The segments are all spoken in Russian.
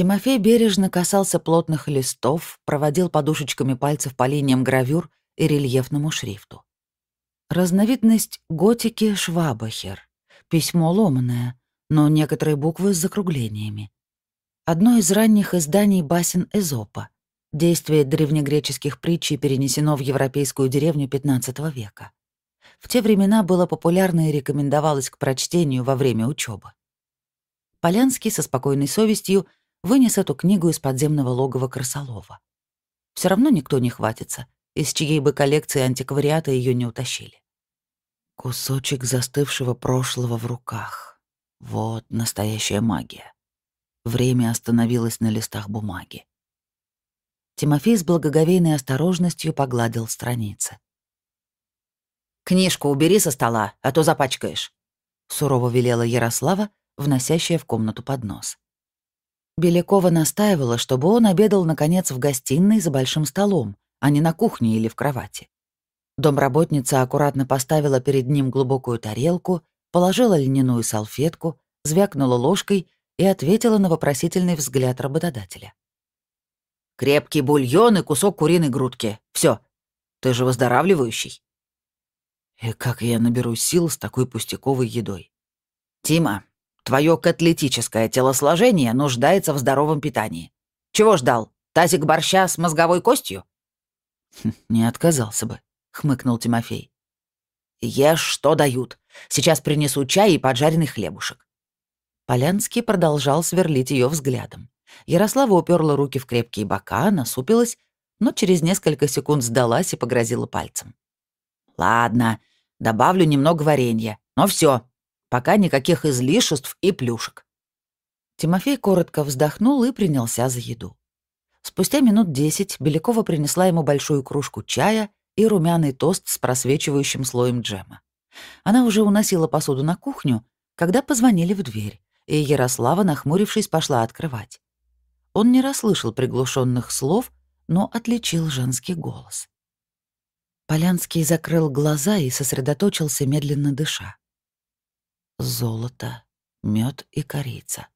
Тимофей бережно касался плотных листов, проводил подушечками пальцев по линиям гравюр и рельефному шрифту. Разновидность готики Швабахер. Письмо ломаное, но некоторые буквы с закруглениями. Одно из ранних изданий басен Эзопа. Действие древнегреческих притчей перенесено в европейскую деревню XV века. В те времена было популярно и рекомендовалось к прочтению во время учебы. Полянский со спокойной совестью вынес эту книгу из подземного логова Красолова. Все равно никто не хватится, из чьей бы коллекции антиквариата ее не утащили. Кусочек застывшего прошлого в руках. Вот настоящая магия. Время остановилось на листах бумаги. Тимофей с благоговейной осторожностью погладил страницы. «Книжку убери со стола, а то запачкаешь», — сурово велела Ярослава, вносящая в комнату поднос. Белякова настаивала, чтобы он обедал, наконец, в гостиной за большим столом, а не на кухне или в кровати. Домработница аккуратно поставила перед ним глубокую тарелку, положила льняную салфетку, звякнула ложкой и ответила на вопросительный взгляд работодателя. «Крепкий бульон и кусок куриной грудки. Все. Ты же выздоравливающий». «И как я наберу сил с такой пустяковой едой?» «Тима, Твое котлетическое телосложение нуждается в здоровом питании. Чего ждал? Тазик борща с мозговой костью?» хм, «Не отказался бы», — хмыкнул Тимофей. «Ешь, что дают. Сейчас принесу чай и поджаренный хлебушек». Полянский продолжал сверлить ее взглядом. Ярослава уперла руки в крепкие бока, насупилась, но через несколько секунд сдалась и погрозила пальцем. «Ладно, добавлю немного варенья, но все, Пока никаких излишеств и плюшек. Тимофей коротко вздохнул и принялся за еду. Спустя минут десять Белякова принесла ему большую кружку чая и румяный тост с просвечивающим слоем джема. Она уже уносила посуду на кухню, когда позвонили в дверь, и Ярослава, нахмурившись, пошла открывать. Он не расслышал приглушенных слов, но отличил женский голос. Полянский закрыл глаза и сосредоточился, медленно дыша золото, мед и корица.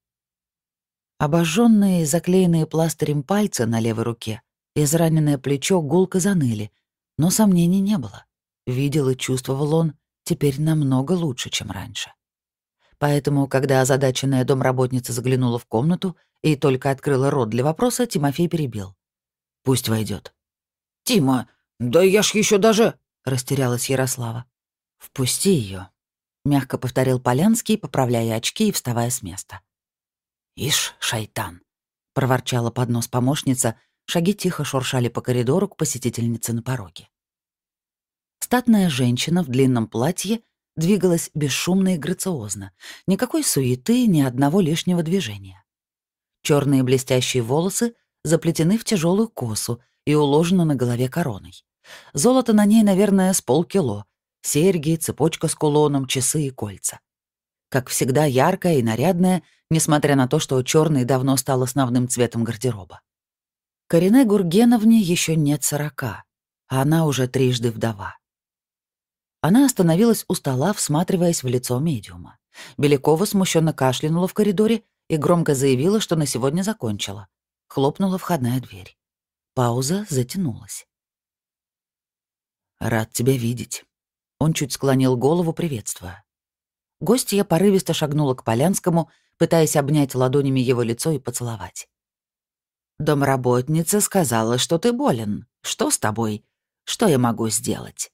Обожженные и заклеенные пластырем пальцы на левой руке, израненное плечо гулко заныли, но сомнений не было. Видел и чувствовал он теперь намного лучше, чем раньше. Поэтому, когда озадаченная домработница заглянула в комнату и только открыла рот для вопроса, Тимофей перебил. «Пусть войдет. «Тима, да я ж еще даже...» — растерялась Ярослава. «Впусти ее, — мягко повторил Полянский, поправляя очки и вставая с места. «Ишь, шайтан!» — проворчала под нос помощница, шаги тихо шуршали по коридору к посетительнице на пороге. Статная женщина в длинном платье двигалась бесшумно и грациозно, никакой суеты, ни одного лишнего движения. Черные блестящие волосы заплетены в тяжелую косу и уложены на голове короной. Золото на ней, наверное, с полкило, Серьги, цепочка с кулоном, часы и кольца. Как всегда, яркая и нарядная, несмотря на то, что черный давно стал основным цветом гардероба. Корине Гургеновне еще нет сорока, а она уже трижды вдова. Она остановилась у стола, всматриваясь в лицо медиума. Белякова смущенно кашлянула в коридоре и громко заявила, что на сегодня закончила. Хлопнула входная дверь. Пауза затянулась. «Рад тебя видеть», он чуть склонил голову, приветствуя. Гостья порывисто шагнула к Полянскому, пытаясь обнять ладонями его лицо и поцеловать. «Домработница сказала, что ты болен. Что с тобой? Что я могу сделать?»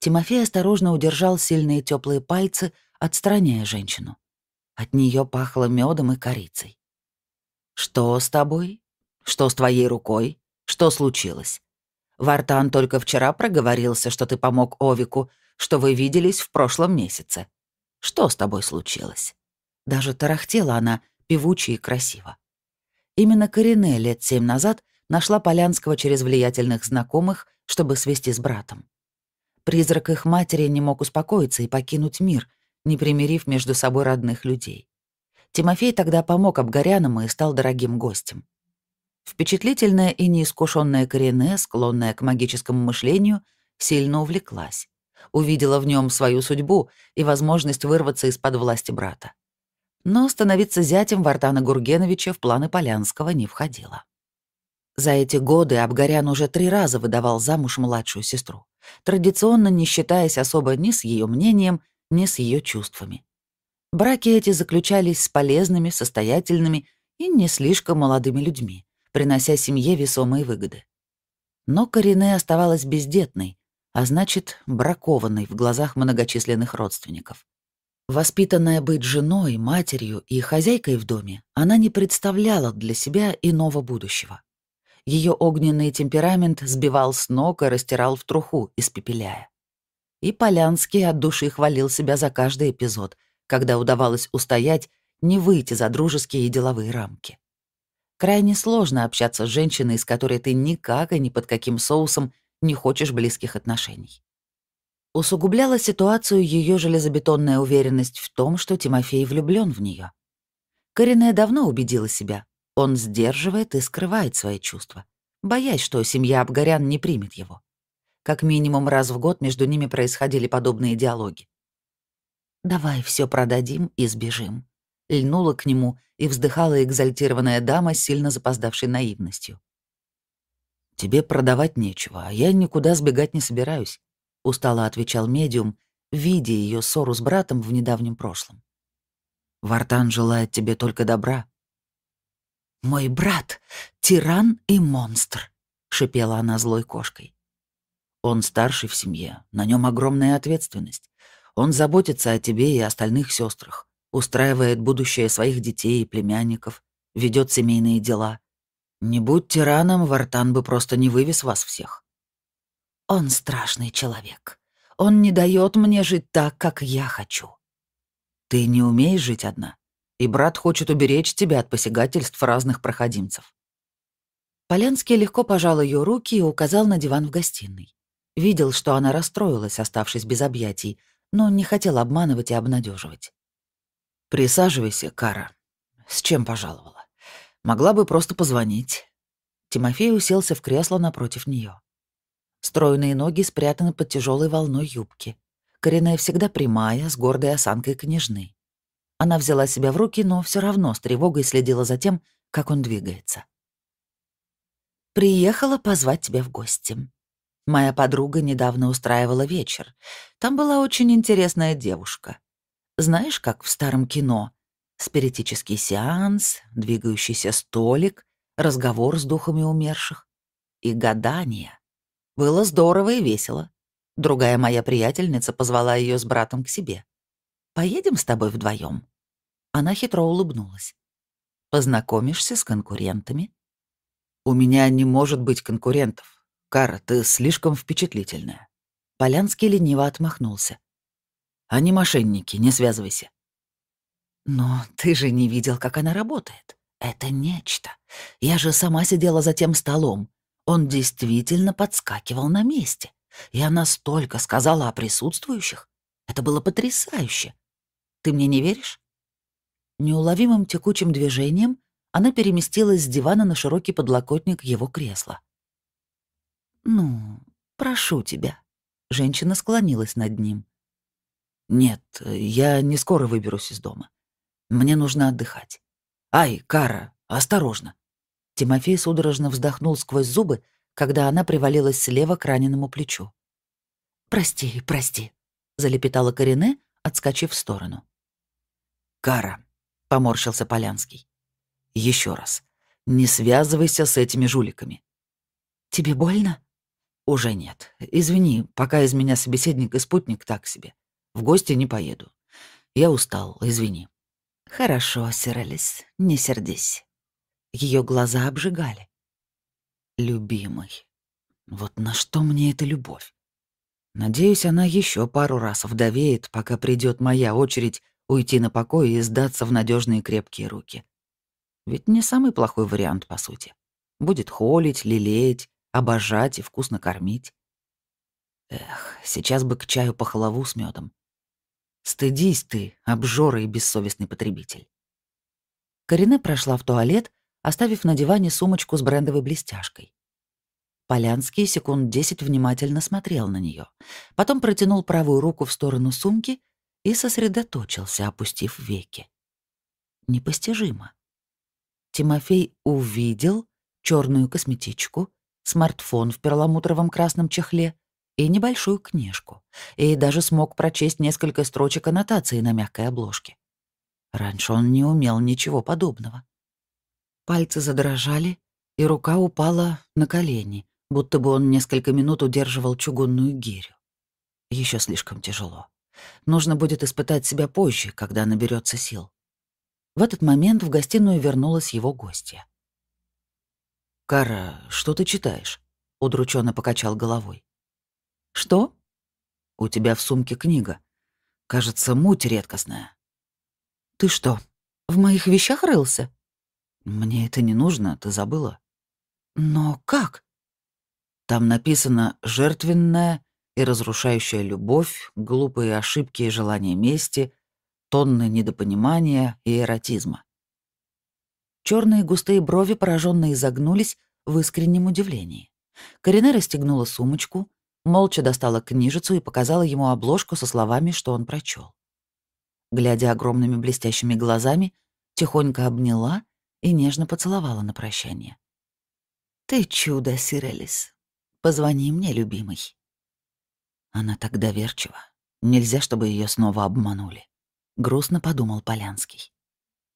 Тимофей осторожно удержал сильные теплые пальцы, отстраняя женщину. От нее пахло медом и корицей. «Что с тобой? Что с твоей рукой? Что случилось? Вартан только вчера проговорился, что ты помог Овику, что вы виделись в прошлом месяце. Что с тобой случилось?» Даже тарахтела она, певуче и красиво. Именно Корене лет семь назад нашла Полянского через влиятельных знакомых, чтобы свести с братом. Призрак их матери не мог успокоиться и покинуть мир, не примирив между собой родных людей. Тимофей тогда помог Абгарянам и стал дорогим гостем. Впечатлительная и неискушенная Корене, склонная к магическому мышлению, сильно увлеклась увидела в нем свою судьбу и возможность вырваться из-под власти брата. Но становиться зятем Вартана Гургеновича в планы Полянского не входило. За эти годы Абгарян уже три раза выдавал замуж младшую сестру, традиционно не считаясь особо ни с ее мнением, ни с ее чувствами. Браки эти заключались с полезными, состоятельными и не слишком молодыми людьми, принося семье весомые выгоды. Но Корине оставалась бездетной, а значит, бракованной в глазах многочисленных родственников. Воспитанная быть женой, матерью и хозяйкой в доме, она не представляла для себя иного будущего. Ее огненный темперамент сбивал с ног и растирал в труху, испепеляя. И Полянский от души хвалил себя за каждый эпизод, когда удавалось устоять, не выйти за дружеские и деловые рамки. Крайне сложно общаться с женщиной, с которой ты никак и ни под каким соусом не хочешь близких отношений. Усугубляла ситуацию ее железобетонная уверенность в том, что Тимофей влюблен в нее. Коренная давно убедила себя, он сдерживает и скрывает свои чувства, боясь, что семья Абгарян не примет его. Как минимум раз в год между ними происходили подобные диалоги. «Давай все продадим и сбежим», — льнула к нему и вздыхала экзальтированная дама сильно запоздавшей наивностью. «Тебе продавать нечего, а я никуда сбегать не собираюсь», — устало отвечал медиум, видя ее ссору с братом в недавнем прошлом. «Вартан желает тебе только добра, «Мой брат — тиран и монстр», — шипела она злой кошкой. «Он старший в семье, на нем огромная ответственность. Он заботится о тебе и остальных сестрах, устраивает будущее своих детей и племянников, ведет семейные дела. Не будь тираном, Вартан бы просто не вывез вас всех». «Он страшный человек. Он не дает мне жить так, как я хочу». «Ты не умеешь жить одна?» и брат хочет уберечь тебя от посягательств разных проходимцев». Полянский легко пожал ее руки и указал на диван в гостиной. Видел, что она расстроилась, оставшись без объятий, но не хотел обманывать и обнадеживать. «Присаживайся, Кара. С чем пожаловала? Могла бы просто позвонить». Тимофей уселся в кресло напротив нее. Стройные ноги спрятаны под тяжелой волной юбки. Коренная всегда прямая, с гордой осанкой княжны. Она взяла себя в руки, но все равно с тревогой следила за тем, как он двигается. «Приехала позвать тебя в гости. Моя подруга недавно устраивала вечер. Там была очень интересная девушка. Знаешь, как в старом кино? Спиритический сеанс, двигающийся столик, разговор с духами умерших и гадание. Было здорово и весело. Другая моя приятельница позвала ее с братом к себе. Поедем с тобой вдвоем. Она хитро улыбнулась. Познакомишься с конкурентами? У меня не может быть конкурентов. Кара, ты слишком впечатлительная. Полянский лениво отмахнулся. Они мошенники, не связывайся. Но ты же не видел, как она работает. Это нечто. Я же сама сидела за тем столом. Он действительно подскакивал на месте. И она столько сказала о присутствующих. Это было потрясающе. Ты мне не веришь?» Неуловимым текучим движением она переместилась с дивана на широкий подлокотник его кресла. «Ну, прошу тебя». Женщина склонилась над ним. «Нет, я не скоро выберусь из дома. Мне нужно отдыхать. Ай, Кара, осторожно!» Тимофей судорожно вздохнул сквозь зубы, когда она привалилась слева к раненому плечу. «Прости, прости», — залепетала Корине, отскочив в сторону. «Кара», — поморщился Полянский. Еще раз. Не связывайся с этими жуликами». «Тебе больно?» «Уже нет. Извини, пока из меня собеседник и спутник так себе. В гости не поеду. Я устал, извини». «Хорошо, Сирелис, не сердись». Ее глаза обжигали. «Любимый. Вот на что мне эта любовь? Надеюсь, она еще пару раз вдовеет, пока придет моя очередь уйти на покой и сдаться в надежные крепкие руки. Ведь не самый плохой вариант, по сути. Будет холить, лелеять, обожать и вкусно кормить. Эх, сейчас бы к чаю по халаву с медом. Стыдись ты, обжора и бессовестный потребитель. Корине прошла в туалет, оставив на диване сумочку с брендовой блестяшкой. Полянский секунд десять внимательно смотрел на нее, потом протянул правую руку в сторону сумки и сосредоточился, опустив веки. Непостижимо. Тимофей увидел черную косметичку, смартфон в перламутровом красном чехле и небольшую книжку, и даже смог прочесть несколько строчек аннотации на мягкой обложке. Раньше он не умел ничего подобного. Пальцы задрожали, и рука упала на колени, будто бы он несколько минут удерживал чугунную гирю. Еще слишком тяжело. Нужно будет испытать себя позже, когда наберется сил. В этот момент в гостиную вернулась его гостья. «Кара, что ты читаешь?» — удрученно покачал головой. «Что?» «У тебя в сумке книга. Кажется, муть редкостная». «Ты что, в моих вещах рылся?» «Мне это не нужно, ты забыла». «Но как?» Там написано «жертвенная и разрушающая любовь, глупые ошибки и желание мести, тонны недопонимания и эротизма». Черные густые брови пораженно изогнулись в искреннем удивлении. Корене расстегнула сумочку, молча достала книжицу и показала ему обложку со словами, что он прочел. Глядя огромными блестящими глазами, тихонько обняла и нежно поцеловала на прощание. «Ты чудо, Сирелис. Позвони мне, любимый». Она так доверчива. Нельзя, чтобы ее снова обманули. Грустно подумал Полянский.